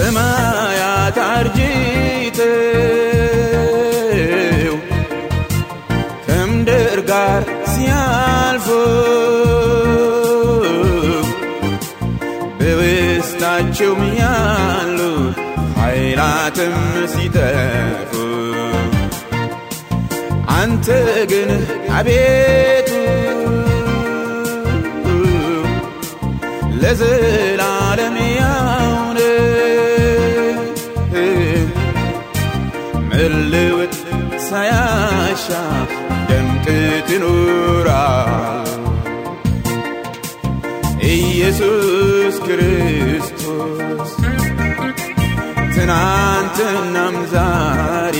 ሰማያት አርጅተው ከምድር ጋር ሲያልፉ በውስጣቸውም ያሉ ኃይላትም ሲጠፉ አንተ ግን አቤቱ ለዘላለም ያ ሳያሻ ደምቅ ትኖራል። ኢየሱስ ክርስቶስ ትናንትናም ዛሬ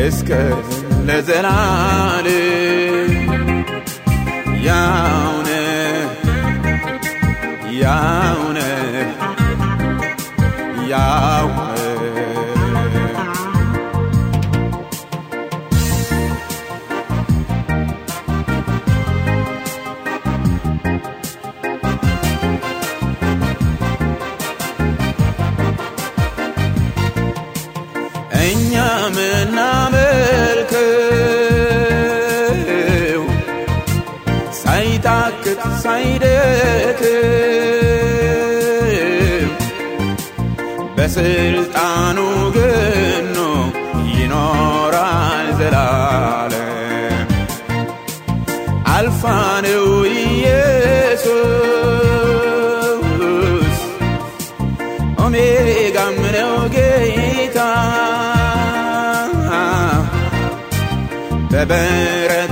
እስከ ለዘላለም ያውነ ያውነ ሳይታክት ሳይደክም በስልጣኑ ገኖ ይኖራል ዘላለም አልፋ ነው ኢየሱስ ኦሜጋም ነው ጌታ በበረቱብን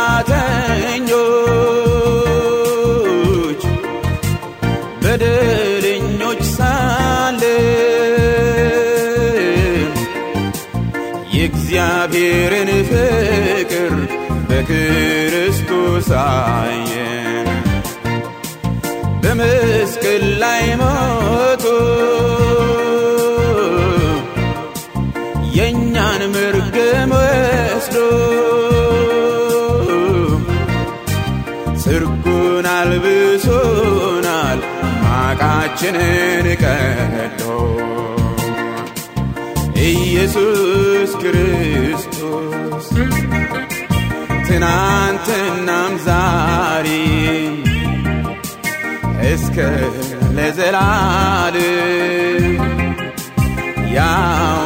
ላይ ሞቶ የእኛን መርገም ወስዶ ስርጉን አልብሶናል ማቃችንን ቀዶ ኢየሱስ ክርስቶስ ትናንትናም እስከ ለዘላለም ያው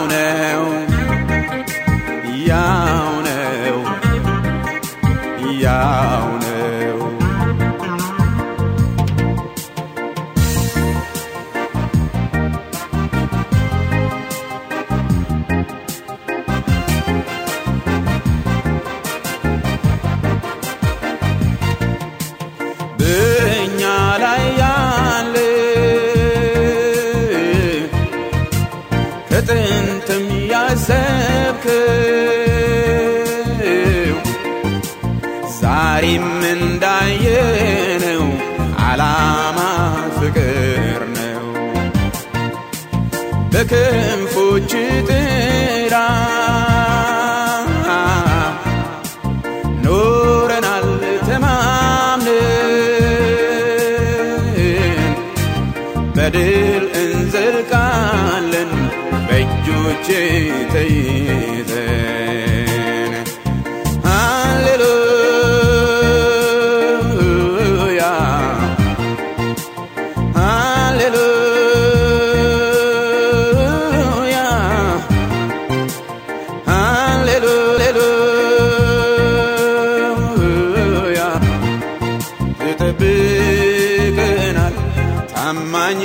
ያሰብከው ዛሬም እንዳየነው ዓላማ ፍቅር ነው። በክንፎች ጥላ ኖረናል ተማምነን። በድል እንዘልቃለን በእጆች ተይዘን። ሃሌሉያ! ሃሌሉያ! ሃሌሉያ! ትጠብቀናል ታማኝ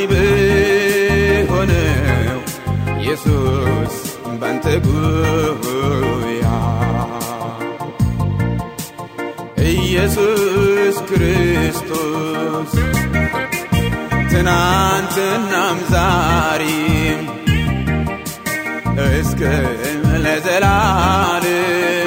ባንተ ጉያ ኢየሱስ ክርስቶስ ትናንትናም ዛሬም እስከ ለዘላለም